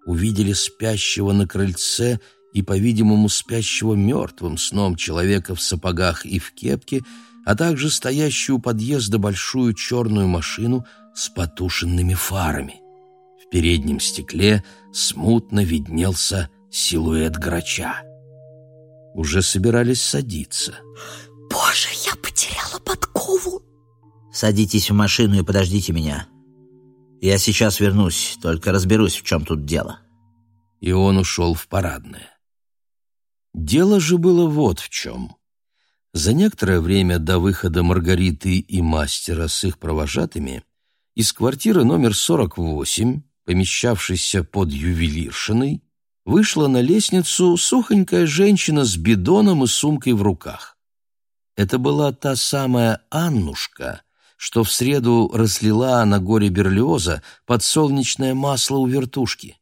увидели спящего на крыльце и, по-видимому, спящего мертвым сном человека в сапогах и в кепке, а также стоящую у подъезда большую черную машину с потушенными фарами. В переднем стекле смутно виднелся силуэт грача. Уже собирались садиться. Боже, я потеряла подкову! Садитесь в машину и подождите меня. Я сейчас вернусь, только разберусь, в чем тут дело. И он ушел в парадное. Дело же было вот в чем. За некоторое время до выхода Маргариты и мастера с их провожатыми из квартиры номер 48, помещавшейся под ювелиршиной, вышла на лестницу сухонькая женщина с бидоном и сумкой в руках. Это была та самая Аннушка, что в среду разлила на горе Берлиоза подсолнечное масло у вертушки.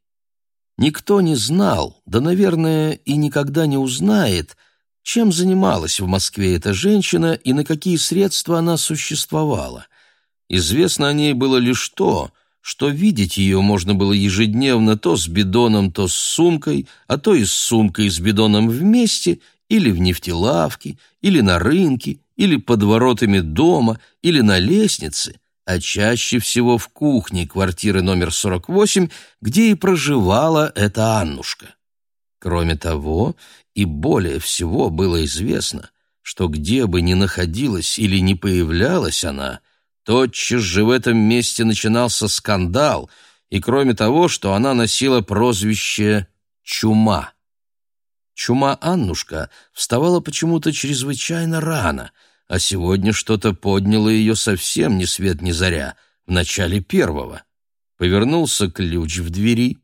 Никто не знал, да, наверное, и никогда не узнает, чем занималась в Москве эта женщина и на какие средства она существовала. Известно о ней было лишь то, что видеть ее можно было ежедневно то с бидоном, то с сумкой, а то и с сумкой с бидоном вместе, или в нефтелавке, или на рынке, или под воротами дома, или на лестнице, а чаще всего в кухне квартиры номер 48, где и проживала эта Аннушка. Кроме того, и более всего было известно, что где бы ни находилась или не появлялась она, тотчас же в этом месте начинался скандал, и кроме того, что она носила прозвище «Чума». Чума Аннушка вставала почему-то чрезвычайно рано, а сегодня что-то подняло ее совсем ни свет ни заря, в начале первого. Повернулся ключ в двери,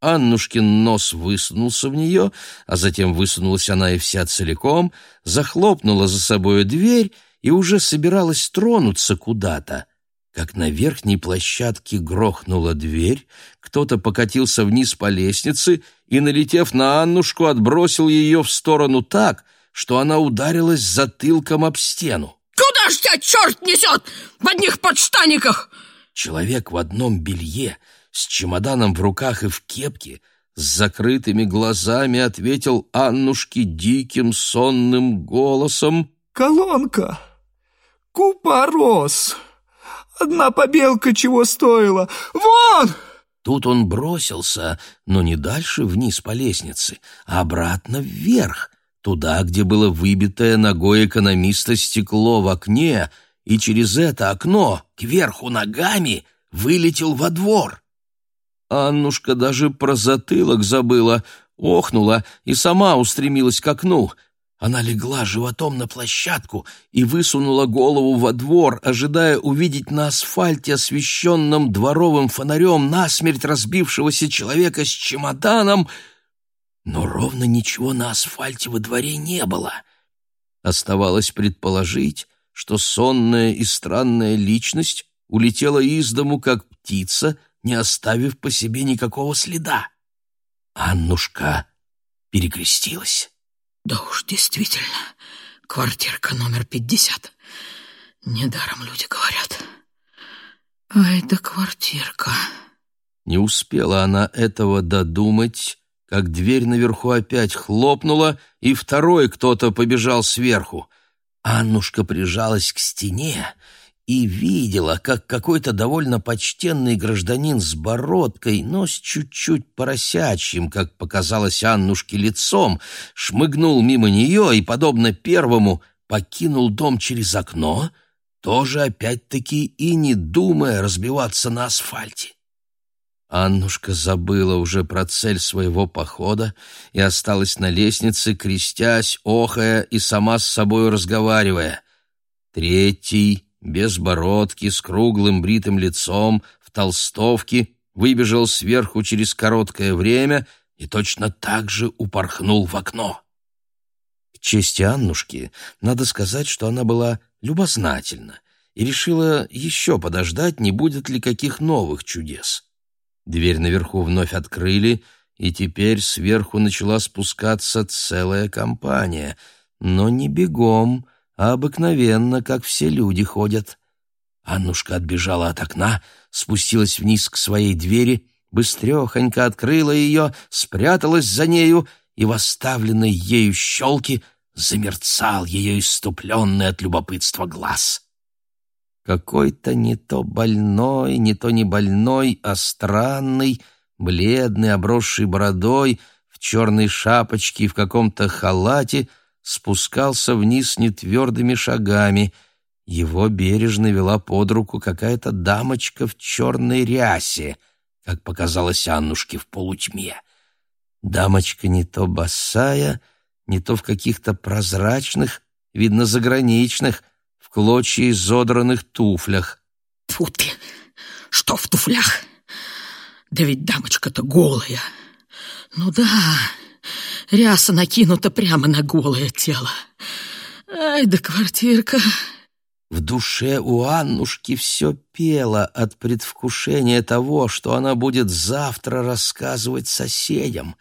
Аннушкин нос высунулся в нее, а затем высунулась она и вся целиком, захлопнула за собою дверь и уже собиралась тронуться куда-то, как на верхней площадке грохнула дверь, кто-то покатился вниз по лестнице и, налетев на Аннушку, отбросил ее в сторону так, что она ударилась затылком об стену. «Куда ж тебя черт несет в одних подштаниках?» Человек в одном белье, с чемоданом в руках и в кепке, с закрытыми глазами ответил Аннушке диким сонным голосом «Колонка! Купорос! Одна побелка чего стоила! Вон!» Тут он бросился, но не дальше вниз по лестнице, а обратно вверх, туда, где было выбитое ногой экономиста стекло в окне, и через это окно, кверху ногами, вылетел во двор. Аннушка даже про затылок забыла, охнула и сама устремилась к окну. Она легла животом на площадку и высунула голову во двор, ожидая увидеть на асфальте, освещенном дворовым фонарем, насмерть разбившегося человека с чемоданом, но ровно ничего на асфальте во дворе не было. Оставалось предположить, что сонная и странная личность улетела из дому, как птица, не оставив по себе никакого следа. Аннушка перекрестилась. Да уж, действительно, квартирка номер пятьдесят. Недаром люди говорят. Ай да квартирка. Не успела она этого додумать, как дверь наверху опять хлопнула, и второй кто-то побежал сверху. Аннушка прижалась к стене и видела, как какой-то довольно почтенный гражданин с бородкой, но с чуть-чуть поросячьим, как показалось Аннушке, лицом, шмыгнул мимо нее и, подобно первому, покинул дом через окно, тоже опять-таки и не думая разбиваться на асфальте. Аннушка забыла уже про цель своего похода и осталась на лестнице, крестясь, охая и сама с собой разговаривая. Третий без бородки, с круглым бритым лицом, в толстовке, выбежал сверху через короткое время и точно так же упорхнул в окно. К чести Аннушки надо сказать, что она была любознательна и решила еще подождать, не будет ли каких новых чудес. Дверь наверху вновь открыли, и теперь сверху начала спускаться целая компания, но не бегом — а обыкновенно, как все люди ходят. Аннушка отбежала от окна, спустилась вниз к своей двери, быстрехонько открыла ее, спряталась за нею, и в оставленной ею щелке замерцал ее иступленный от любопытства глаз. Какой-то не то больной, не то не больной, а странный, бледный, обросший бородой, в черной шапочке и в каком-то халате — спускался вниз нетвердыми шагами. Его бережно вела под руку какая-то дамочка в черной рясе, как показалось Аннушке в полутьме. Дамочка не то босая, не то в каких-то прозрачных, видно, заграничных, в клочья изодранных туфлях. Тьфу ты! Что в туфлях? Да ведь дамочка-то голая. Ну да, Ряса накинута прямо на голое тело. Ай да квартирка. В душе у Аннушки все пело от предвкушения того, что она будет завтра рассказывать соседям.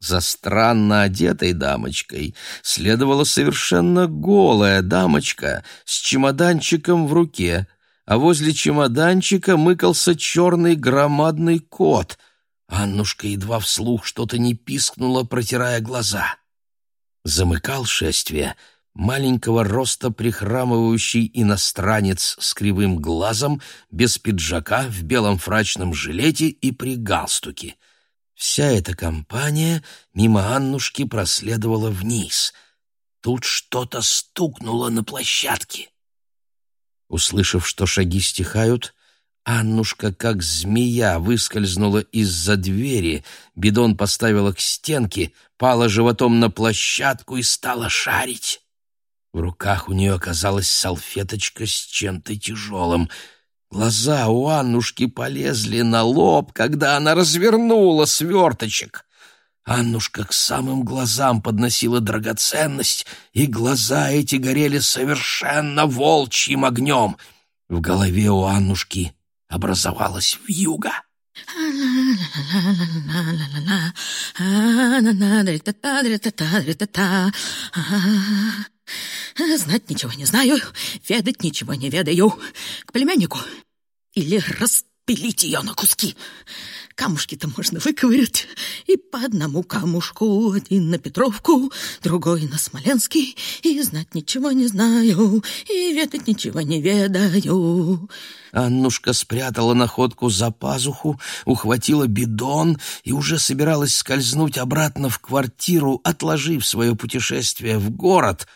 За странно одетой дамочкой следовала совершенно голая дамочка с чемоданчиком в руке, а возле чемоданчика мыкался черный громадный кот. Аннушка едва вслух что-то не пискнула, протирая глаза. Замыкал шествие маленького роста прихрамывающий иностранец с кривым глазом, без пиджака, в белом фрачном жилете и при галстуке. Вся эта компания мимо Аннушки проследовала вниз. Тут что-то стукнуло на площадке. Услышав, что шаги стихают, Аннушка, как змея, выскользнула из-за двери, бидон поставила к стенке, пала животом на площадку и стала шарить. В руках у нее оказалась салфеточка с чем-то тяжелым. Глаза у Аннушки полезли на лоб, когда она развернула сверточек. Аннушка к самым глазам подносила драгоценность, и глаза эти горели совершенно волчьим огнем. В голове у Аннушки образовалась вьюга. Знать ничего не знаю, ведать ничего не ведаю. К племяннику или распилить ее на куски. Камушки-то можно выковырять, и по одному камушку, один на Петровку, другой на Смоленский, и знать ничего не знаю, и ведать ничего не ведаю. Аннушка спрятала находку за пазуху, ухватила бидон и уже собиралась скользнуть обратно в квартиру, отложив свое путешествие в город,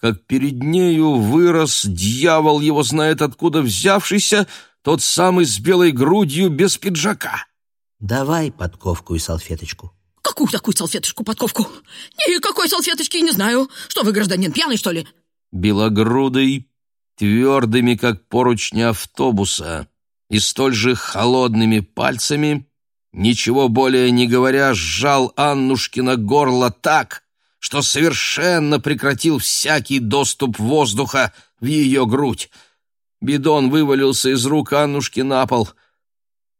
как перед нею вырос дьявол, его знает откуда взявшийся, тот самый с белой грудью без пиджака. Давай подковку и салфеточку. Какую такую салфеточку, подковку? Никакой салфеточки не знаю. Что вы, гражданин, пьяный, что ли? Белогрудый, твердыми, как поручни автобуса, и столь же холодными пальцами, ничего более не говоря, сжал Аннушкина горло так, что совершенно прекратил всякий доступ воздуха в ее грудь. Бидон вывалился из рук Аннушки на пол —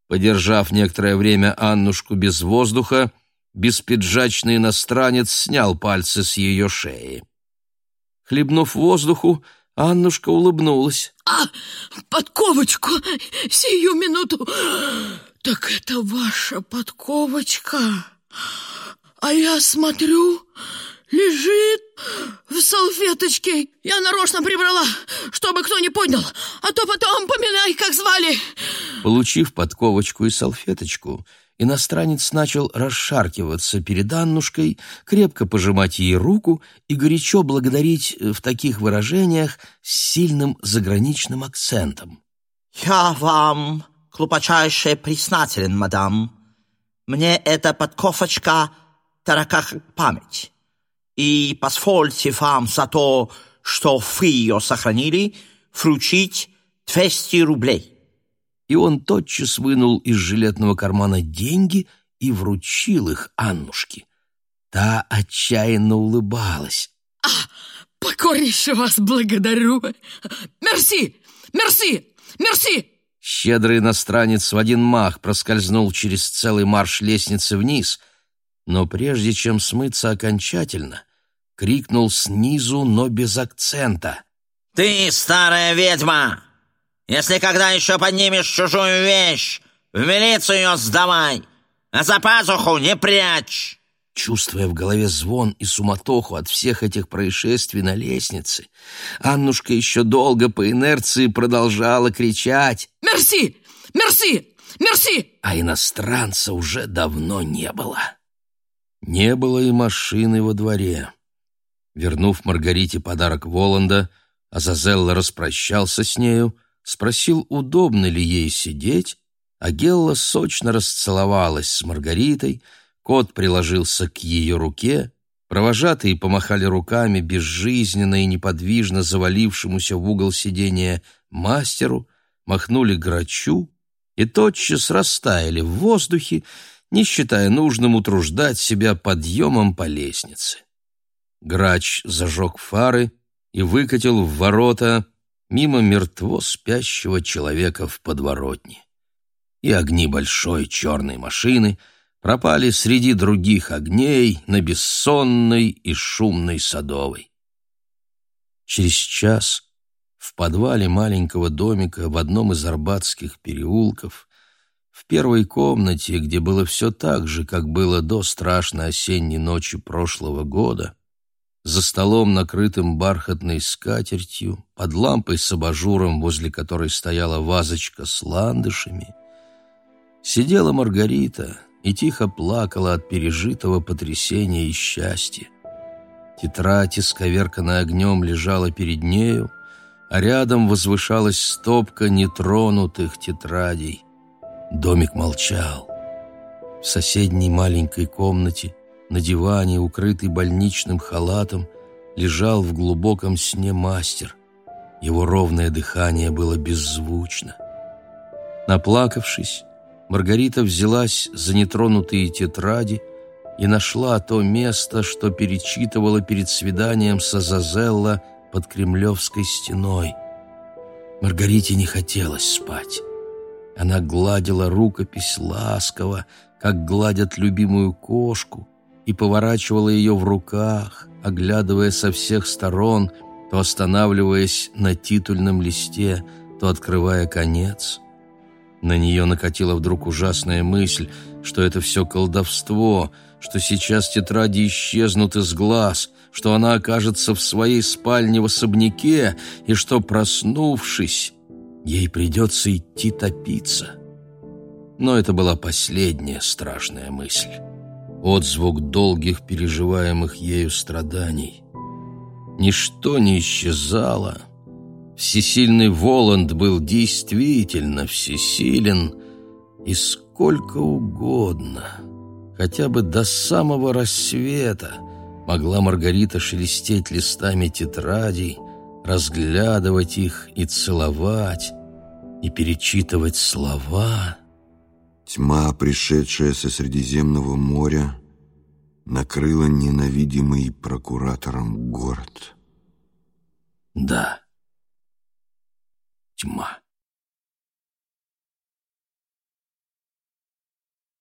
Подержав некоторое время Аннушку без воздуха, беспиджачный иностранец снял пальцы с ее шеи. Хлебнув воздуху, Аннушка улыбнулась. «А, подковочку! Сию минуту! Так это ваша подковочка! А я смотрю, лежит в салфеточке. Я нарочно прибрала, чтобы кто не понял, а то потом поминай, как звали. Получив подковочку и салфеточку, иностранец начал расшаркиваться перед Аннушкой, крепко пожимать ей руку и горячо благодарить в таких выражениях с сильным заграничным акцентом. «Я вам глубочайше признателен, мадам. Мне эта подковочка тарака память» и позвольте вам за то, что вы ее сохранили, вручить 200 рублей». И он тотчас вынул из жилетного кармана деньги и вручил их Аннушке. Та отчаянно улыбалась. «А, покорнейше вас благодарю! Мерси! Мерси! Мерси!» Щедрый иностранец в один мах проскользнул через целый марш лестницы вниз, но прежде чем смыться окончательно, крикнул снизу, но без акцента. «Ты, старая ведьма! Если когда еще поднимешь чужую вещь, в милицию ее сдавай, а за пазуху не прячь!» Чувствуя в голове звон и суматоху от всех этих происшествий на лестнице, Аннушка еще долго по инерции продолжала кричать «Мерси! Мерси! Мерси!» А иностранца уже давно не было. Не было и машины во дворе. Вернув Маргарите подарок Воланда, Азазелла распрощался с нею, спросил, удобно ли ей сидеть, а Гелла сочно расцеловалась с Маргаритой, кот приложился к ее руке, провожатые помахали руками безжизненно и неподвижно завалившемуся в угол сидения мастеру, махнули грачу и тотчас растаяли в воздухе, не считая нужным утруждать себя подъемом по лестнице. Грач зажег фары и выкатил в ворота мимо мертво спящего человека в подворотне. И огни большой черной машины пропали среди других огней на бессонной и шумной садовой. Через час в подвале маленького домика в одном из арбатских переулков, в первой комнате, где было все так же, как было до страшной осенней ночи прошлого года, за столом, накрытым бархатной скатертью, под лампой с абажуром, возле которой стояла вазочка с ландышами, сидела Маргарита и тихо плакала от пережитого потрясения и счастья. Тетрадь, исковерканная огнем, лежала перед нею, а рядом возвышалась стопка нетронутых тетрадей. Домик молчал. В соседней маленькой комнате, на диване, укрытый больничным халатом, лежал в глубоком сне мастер. Его ровное дыхание было беззвучно. Наплакавшись, Маргарита взялась за нетронутые тетради и нашла то место, что перечитывала перед свиданием с Азазелла под Кремлевской стеной. Маргарите не хотелось спать. Она гладила рукопись ласково, как гладят любимую кошку, и поворачивала ее в руках, оглядывая со всех сторон, то останавливаясь на титульном листе, то открывая конец. На нее накатила вдруг ужасная мысль, что это все колдовство — что сейчас тетради исчезнут из глаз, что она окажется в своей спальне в особняке и что, проснувшись, ей придется идти топиться. Но это была последняя страшная мысль. Отзвук долгих переживаемых ею страданий. Ничто не исчезало. Всесильный Воланд был действительно всесилен и сколько угодно — хотя бы до самого рассвета могла Маргарита шелестеть листами тетрадей, разглядывать их и целовать, и перечитывать слова. Тьма, пришедшая со Средиземного моря, накрыла ненавидимый прокуратором город. Да, тьма.